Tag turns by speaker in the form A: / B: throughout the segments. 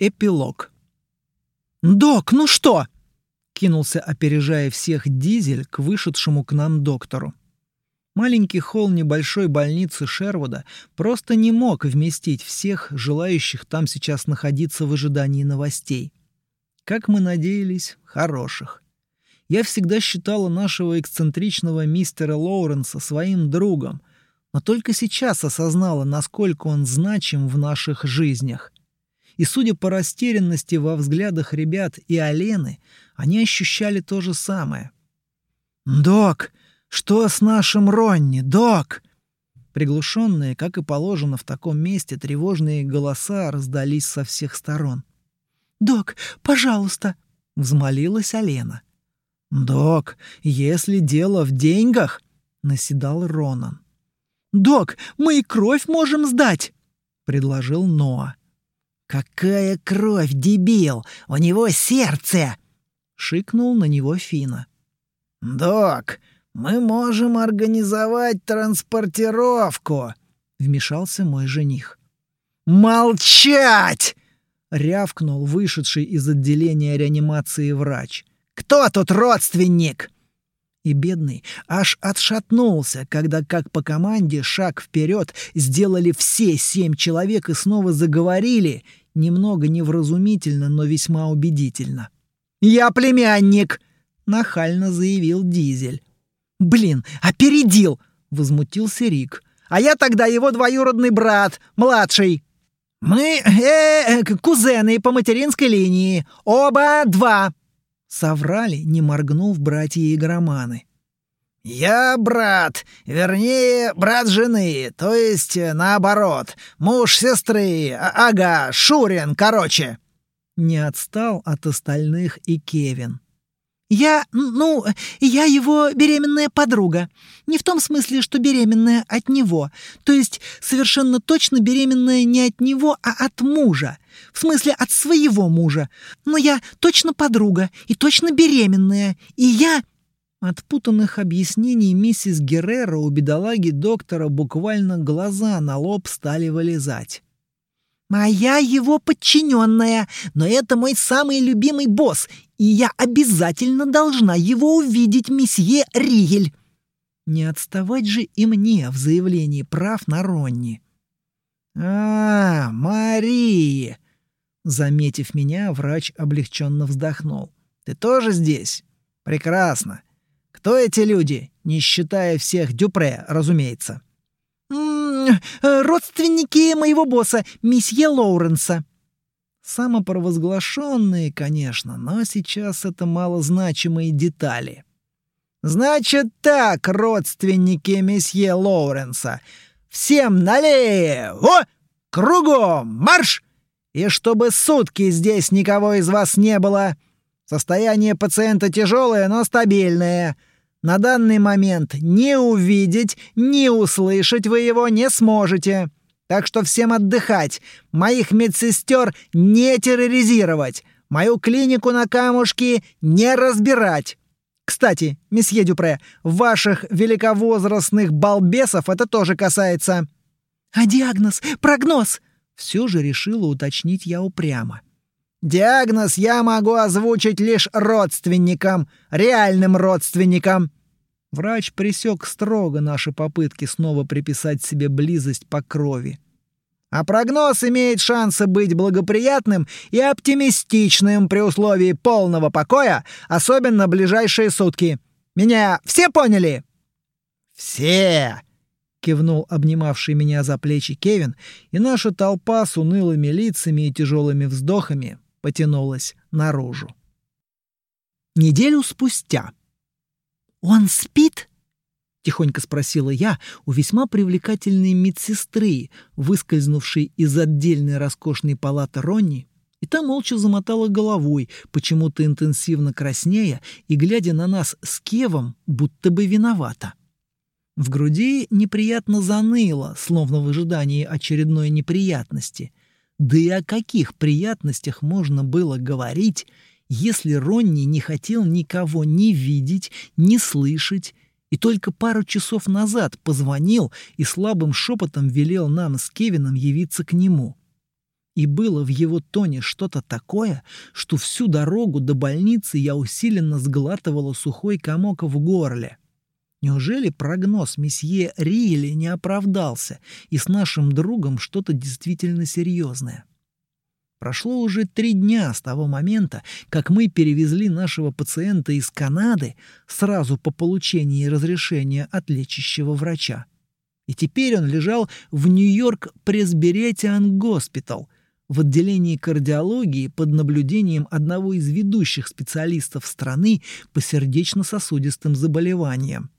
A: Эпилог. «Док, ну что?» — кинулся, опережая всех дизель к вышедшему к нам доктору. Маленький холл небольшой больницы Шервуда просто не мог вместить всех желающих там сейчас находиться в ожидании новостей. Как мы надеялись, хороших. Я всегда считала нашего эксцентричного мистера Лоуренса своим другом, но только сейчас осознала, насколько он значим в наших жизнях. И судя по растерянности во взглядах ребят и Алены, они ощущали то же самое. «Док, что с нашим Ронни, док?» Приглушенные, как и положено в таком месте, тревожные голоса раздались со всех сторон. «Док, пожалуйста!» — взмолилась Алена. «Док, если дело в деньгах...» — наседал Ронан. «Док, мы и кровь можем сдать!» — предложил Ноа.
B: «Какая кровь, дебил! У него сердце!» — шикнул на него Фина. «Док, мы можем организовать транспортировку!» — вмешался мой жених. «Молчать!» — рявкнул вышедший из отделения реанимации врач. «Кто тут родственник?» И бедный аж отшатнулся, когда, как по команде, шаг вперед сделали все семь человек и снова заговорили, немного невразумительно, но весьма убедительно. «Я племянник!» — нахально заявил Дизель. «Блин, опередил!» — возмутился Рик. «А я тогда его двоюродный брат, младший!» «Мы э, -э кузены по материнской линии, оба два!» Соврали, не моргнув братья-игроманы. «Я брат, вернее, брат жены, то есть э, наоборот, муж сестры, а ага, Шурин, короче». Не отстал от остальных и Кевин. «Я, ну, я его беременная подруга. Не в том смысле, что беременная от него. То есть совершенно точно беременная не от него, а от мужа. В смысле, от своего мужа. Но я точно подруга и точно беременная. И я от путанных объяснений миссис Геррера у бедолаги доктора буквально глаза на лоб стали вылезать. «А я его подчиненная, но это мой самый любимый босс, и я обязательно должна его увидеть, месье Ригель!» Не отставать же и мне в заявлении прав на Ронни. «А, Мария!» Заметив меня, врач облегченно вздохнул. «Ты тоже здесь? Прекрасно. Кто эти люди, не считая всех Дюпре, разумеется?» «М -м, «Родственники моего босса, месье Лоуренса». Самопровозглашенные, конечно, но сейчас это малозначимые детали. «Значит так, родственники месье Лоуренса, всем налево! Кругом! Марш! И чтобы сутки здесь никого из вас не было!» Состояние пациента тяжелое, но стабильное. На данный момент ни увидеть, ни услышать вы его не сможете. Так что всем отдыхать. Моих медсестер не терроризировать. Мою клинику на камушке не разбирать. Кстати, месье Дюпре, ваших великовозрастных балбесов это тоже касается. А диагноз, прогноз? Все же решила уточнить я упрямо. Диагноз я могу озвучить лишь родственникам, реальным родственникам. Врач пресек строго наши попытки снова приписать себе близость по крови. А прогноз имеет шансы быть благоприятным и оптимистичным при условии полного покоя, особенно ближайшие сутки. Меня все поняли? Все, кивнул обнимавший меня за плечи Кевин, и наша толпа с унылыми лицами и тяжелыми вздохами потянулась наружу. Неделю спустя. «Он спит?» — тихонько спросила я у весьма привлекательной медсестры, выскользнувшей из отдельной роскошной палаты Ронни, и та молча замотала головой, почему-то интенсивно краснея и глядя на нас с Кевом, будто бы виновата. В груди неприятно заныло, словно в ожидании очередной неприятности — да и о каких приятностях можно было говорить, если Ронни не хотел никого ни видеть, ни слышать, и только пару часов назад позвонил и слабым шепотом велел нам с Кевином явиться к нему.
A: И было в его тоне что-то такое, что всю дорогу до больницы я усиленно сглатывала сухой комок в горле. Неужели прогноз месье Риели не оправдался, и с нашим другом что-то действительно серьезное? Прошло уже три дня с того момента, как мы перевезли нашего пациента из Канады сразу по получении разрешения от лечащего врача. И теперь он лежал в Нью-Йорк Пресберетиан Госпитал – в отделении кардиологии под наблюдением одного из ведущих специалистов страны по сердечно-сосудистым заболеваниям.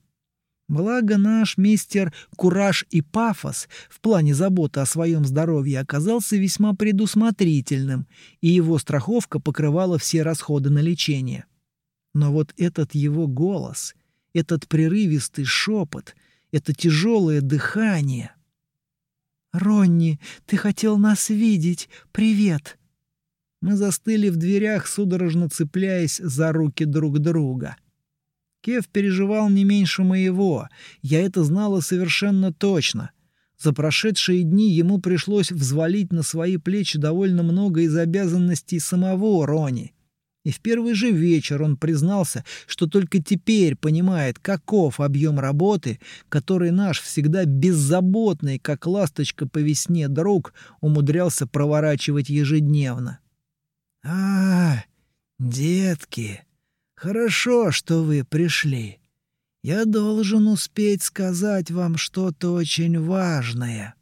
A: Благо наш мистер Кураж и Пафос в плане заботы о своем здоровье оказался весьма предусмотрительным, и его страховка покрывала все расходы на лечение. Но вот этот его голос, этот прерывистый шепот, это тяжелое дыхание — «Ронни, ты хотел нас видеть. Привет!» Мы застыли в дверях, судорожно цепляясь за руки друг друга. Кев переживал не меньше моего. Я это знала совершенно точно. За прошедшие дни ему пришлось взвалить на свои плечи довольно много из обязанностей самого Рони. И в первый же вечер он признался, что только теперь понимает, каков объем работы, который наш всегда беззаботный, как ласточка по весне друг, умудрялся проворачивать ежедневно. «А, детки, хорошо, что вы пришли. Я должен успеть сказать вам что-то очень важное».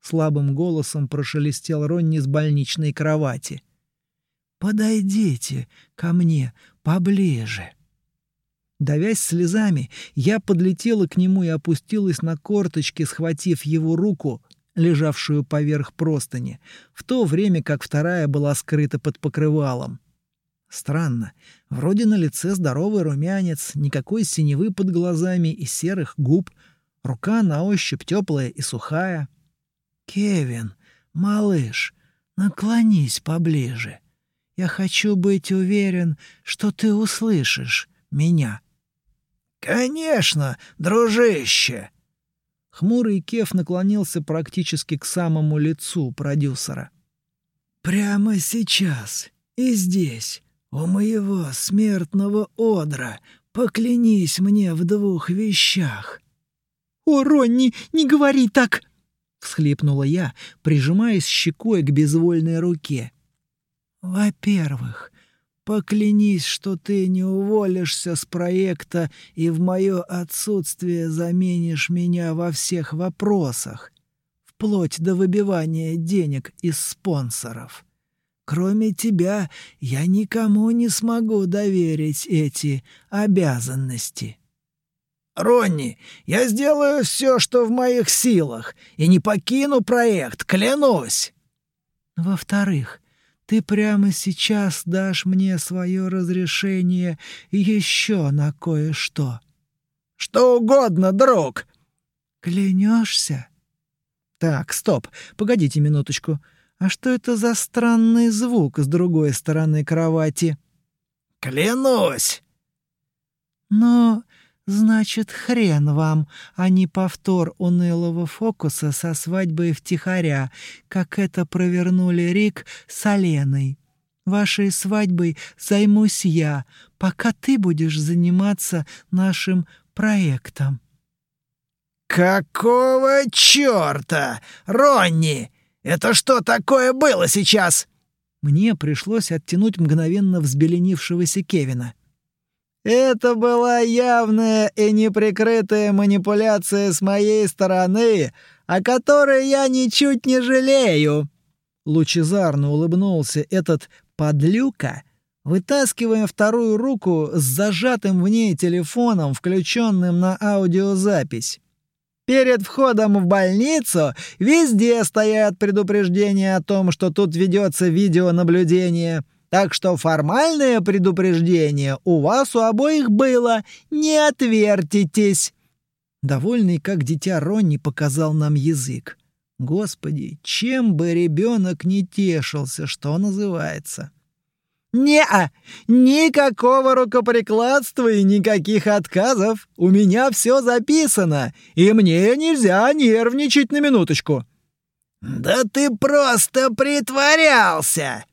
A: Слабым голосом прошелестел Ронни с больничной кровати — «Подойдите ко мне поближе». Давясь слезами, я подлетела к нему и опустилась на корточки, схватив его руку, лежавшую поверх простыни, в то время как вторая была скрыта под покрывалом. Странно. Вроде на лице здоровый румянец, никакой синевы под глазами и серых губ. Рука на ощупь теплая и сухая. «Кевин, малыш, наклонись поближе. Я хочу быть уверен, что ты услышишь меня».
B: «Конечно, дружище!»
A: Хмурый Кеф наклонился практически к самому лицу продюсера.
B: «Прямо сейчас и здесь, у моего смертного одра, поклянись мне в двух вещах».
A: «О, Ронни, не говори так!» — всхлипнула я, прижимаясь щекой к безвольной руке.
B: «Во-первых, поклянись, что ты не уволишься с проекта и в мое отсутствие заменишь меня во всех вопросах, вплоть до выбивания денег из спонсоров. Кроме тебя я никому не смогу доверить эти обязанности». «Ронни, я сделаю все, что в моих силах, и не покину проект, клянусь!» «Во-вторых, ты прямо сейчас дашь мне свое разрешение еще на кое-что. Что угодно, друг. Клянешься? Так, стоп, погодите минуточку. А что это за странный звук с другой стороны кровати? Клянусь. Но Значит, хрен вам, а не повтор унылого фокуса со свадьбой втихаря, как это провернули Рик с Оленой. Вашей свадьбой займусь я, пока ты будешь заниматься нашим проектом. «Какого чёрта? Ронни! Это что такое было сейчас?» Мне пришлось оттянуть мгновенно взбеленившегося Кевина. Это была явная и неприкрытая манипуляция с моей стороны, о которой я ничуть не жалею. Лучезарно улыбнулся этот подлюка, вытаскивая вторую руку с зажатым в ней телефоном, включенным на аудиозапись. Перед входом в больницу везде стоят предупреждения о том, что тут ведется видеонаблюдение — так что формальное предупреждение у вас у обоих было. Не отвертитесь!» Довольный, как дитя Ронни, показал нам язык. Господи, чем бы ребенок не тешился, что называется. «Не-а! Никакого рукоприкладства и никаких отказов! У меня все записано, и мне нельзя нервничать на минуточку!» «Да ты просто притворялся!»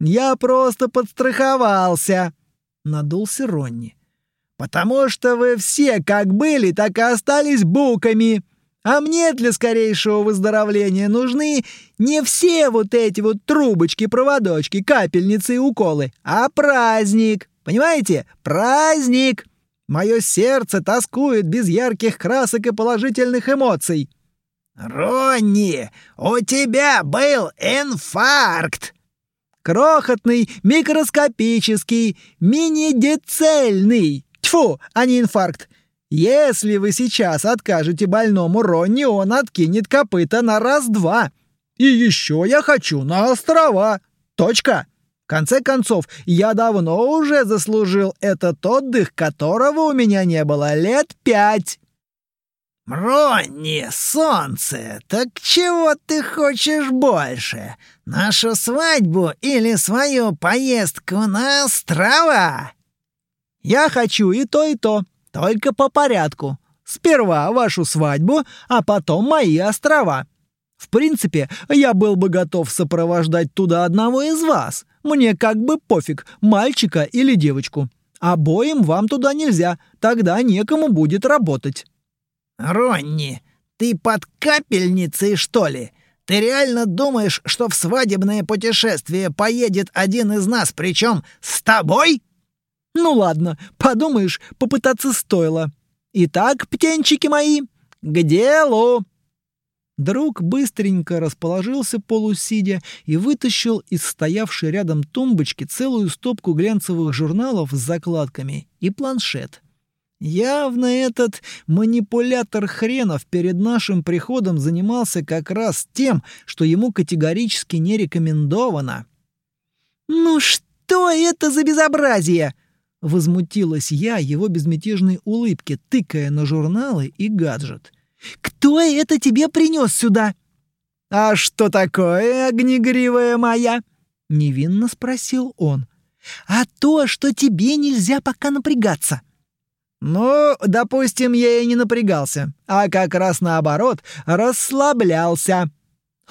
A: «Я просто подстраховался», — надулся Ронни. «Потому что вы все как были, так и остались буками. А мне для скорейшего выздоровления нужны не все вот эти вот трубочки, проводочки, капельницы и уколы, а праздник. Понимаете? Праздник! Мое сердце тоскует без ярких красок и положительных эмоций».
B: «Ронни, у тебя был инфаркт!»
A: «Крохотный, микроскопический, мини-децельный! Тьфу, а не инфаркт! Если вы сейчас откажете больному Ронни, он откинет копыта на раз-два. И еще я хочу на острова. Точка!» В конце концов, я давно уже заслужил этот отдых, которого у меня не было лет пять.
B: «Ронни, солнце, так чего ты хочешь больше? Нашу свадьбу или свою поездку на острова?»
A: «Я хочу и то, и то, только по порядку. Сперва вашу свадьбу, а потом мои острова. В принципе, я был бы готов сопровождать туда одного из вас. Мне как бы пофиг, мальчика или девочку. Обоим вам туда нельзя, тогда некому будет работать».
B: «Ронни, ты под капельницей, что ли? Ты реально думаешь, что в свадебное путешествие поедет один из нас, причем с тобой?»
A: «Ну ладно, подумаешь, попытаться стоило. Итак, птенчики мои, к делу!» Друг быстренько расположился полусидя и вытащил из стоявшей рядом тумбочки целую стопку глянцевых журналов с закладками и планшет. Явно этот манипулятор хренов перед нашим приходом занимался как раз тем, что ему категорически не рекомендовано. «Ну что это за безобразие?» Возмутилась я его безмятежной улыбке, тыкая на журналы и гаджет. «Кто это тебе принес сюда?» «А что такое, огнегривая моя?» — невинно спросил он. «А то, что тебе нельзя пока напрягаться». Ну, допустим, я и не напрягался, а как раз наоборот, расслаблялся.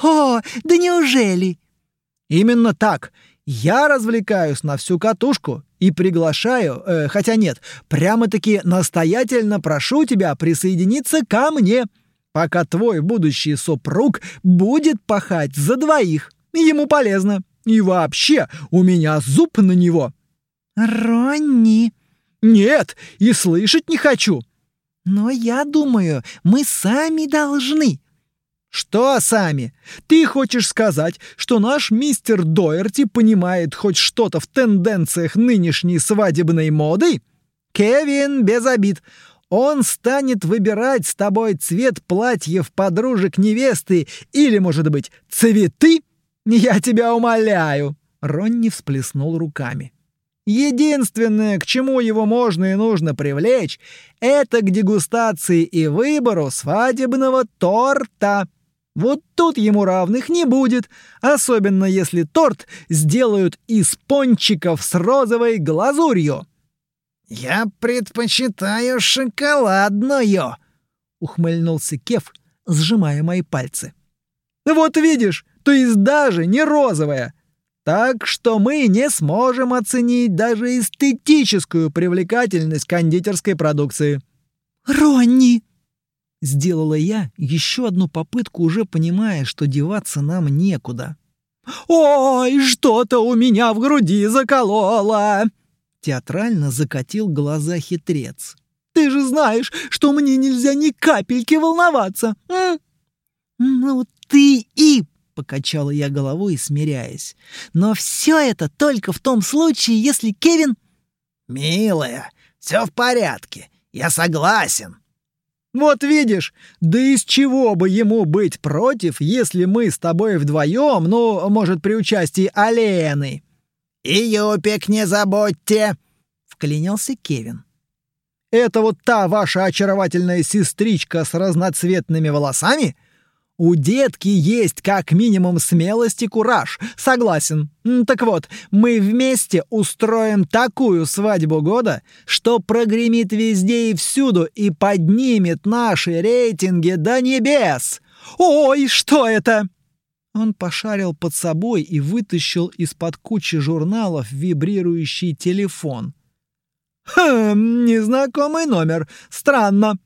A: О, да неужели? Именно так. Я развлекаюсь на всю катушку и приглашаю, э, хотя нет, прямо-таки настоятельно прошу тебя присоединиться ко мне, пока твой будущий супруг будет пахать за двоих. Ему полезно. И вообще, у меня зуб на него. Ронни, «Нет, и слышать не хочу!» «Но я думаю, мы сами должны!» «Что сами? Ты хочешь сказать, что наш мистер Доерти понимает хоть что-то в тенденциях нынешней свадебной моды? Кевин, без обид. Он станет выбирать с тобой цвет платьев подружек невесты или, может быть, цветы? Я тебя умоляю!» Ронни всплеснул руками. Единственное, к чему его можно и нужно привлечь, это к дегустации и выбору свадебного торта. Вот тут ему равных не будет, особенно если торт сделают из пончиков с розовой глазурью.
B: «Я предпочитаю шоколадную», — ухмыльнулся Кеф, сжимая мои пальцы.
A: «Вот видишь, то есть даже не розовая, так что мы не сможем оценить даже эстетическую привлекательность кондитерской продукции. «Ронни!» Сделала я еще одну попытку, уже понимая, что деваться нам некуда. «Ой, что-то у меня в груди закололо!» Театрально закатил глаза хитрец. «Ты же знаешь, что мне нельзя ни капельки волноваться!» м? «Ну ты и — покачала я головой, смиряясь. «Но все это только в том случае, если Кевин...»
B: «Милая, все в порядке. Я согласен».
A: «Вот видишь, да из чего бы ему быть против, если мы с тобой вдвоем, ну, может, при участии Алены?»
B: «И Юпик не забудьте!» — вклинился Кевин.
A: «Это вот та ваша очаровательная сестричка с разноцветными волосами?» У детки есть как минимум смелость и кураж. Согласен. Так вот, мы вместе устроим такую свадьбу года, что прогремит везде и всюду и поднимет наши рейтинги до небес. Ой, что это? Он пошарил под собой и вытащил из-под кучи журналов вибрирующий телефон. «Хм, незнакомый номер. Странно».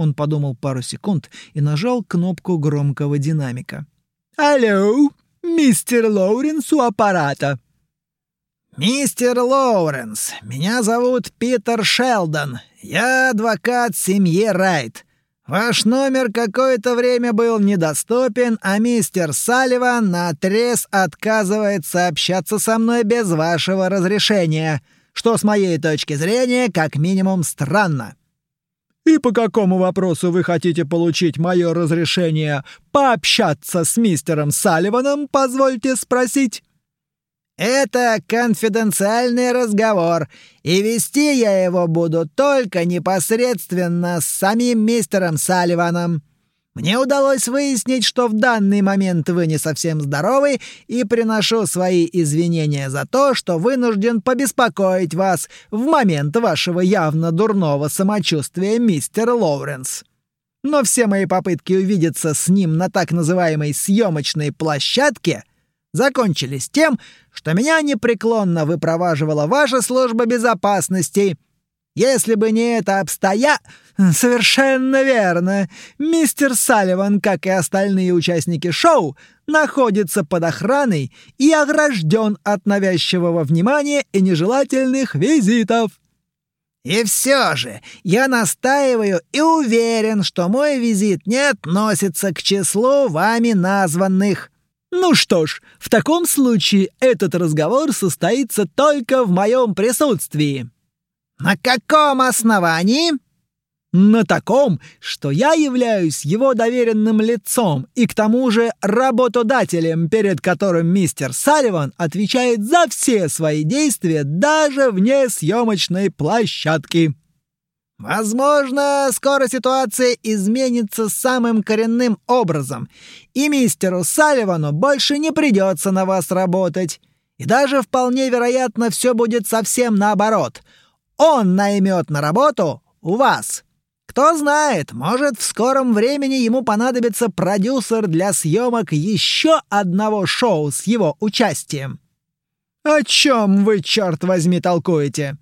A: Он подумал пару секунд и нажал кнопку громкого динамика. «Алло, мистер Лоуренс у аппарата».
B: «Мистер Лоуренс, меня зовут Питер Шелдон. Я адвокат семьи Райт. Ваш номер какое-то время был недоступен, а мистер Салливан наотрез отказывается общаться со мной без вашего разрешения, что с моей точки зрения как минимум странно.
A: «И по какому вопросу вы хотите получить мое разрешение пообщаться с мистером Салливаном, позвольте спросить?»
B: Это конфиденциальный разговор, и вести я его буду только непосредственно с самим мистером Салливаном. Мне удалось выяснить, что в данный момент вы не совсем здоровы, и приношу свои извинения за то, что вынужден побеспокоить вас в момент вашего явно дурного самочувствия, мистер Лоуренс. Но все мои попытки увидеться с ним на так называемой съемочной площадке — закончились тем, что меня непреклонно выпроваживала ваша служба безопасности. Если бы не это обстоя... Совершенно верно. Мистер Салливан, как и остальные участники шоу, находится под охраной и огражден от навязчивого внимания и нежелательных визитов. И все же я настаиваю и уверен, что мой визит не относится к числу вами названных. Ну что ж, в таком случае этот разговор состоится только в моем присутствии. На каком основании? На таком, что я являюсь его доверенным лицом и к тому же работодателем, перед которым мистер Салливан отвечает за все свои действия даже вне съемочной площадки. Возможно, скоро ситуация изменится самым коренным образом, и мистеру Салливану больше не придется на вас работать. И даже вполне вероятно, все будет совсем наоборот. Он наймет на работу у вас. Кто знает, может, в скором времени ему понадобится продюсер для съемок еще одного шоу с его участием. О чем вы, черт возьми, толкуете?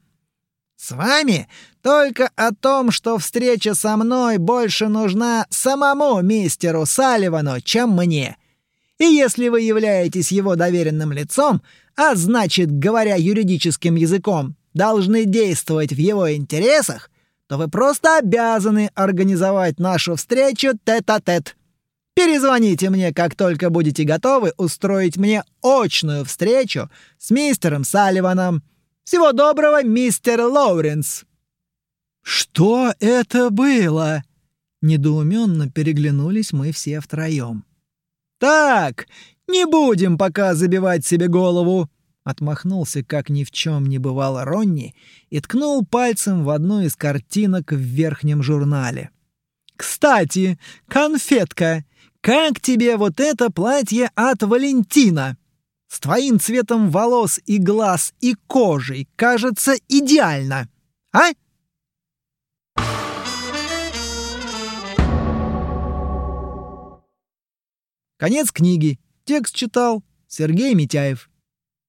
B: С вами только о том, что встреча со мной больше нужна самому мистеру Салливану, чем мне. И если вы являетесь его доверенным лицом, а значит, говоря юридическим языком, должны действовать в его интересах, то вы просто обязаны организовать нашу встречу тет-а-тет. -тет. Перезвоните мне, как только будете готовы устроить мне очную встречу с мистером Салливаном. Всего доброго, мистер Лоуренс!» «Что это было?» Недоуменно переглянулись мы все втроем. «Так, не будем пока забивать себе голову!» Отмахнулся, как ни в чем не бывало Ронни, и ткнул пальцем в одну из картинок в верхнем журнале. «Кстати, конфетка, как тебе вот это платье от Валентина?» С твоим цветом волос и глаз и кожей кажется идеально, а? Конец книги. Текст читал Сергей Митяев.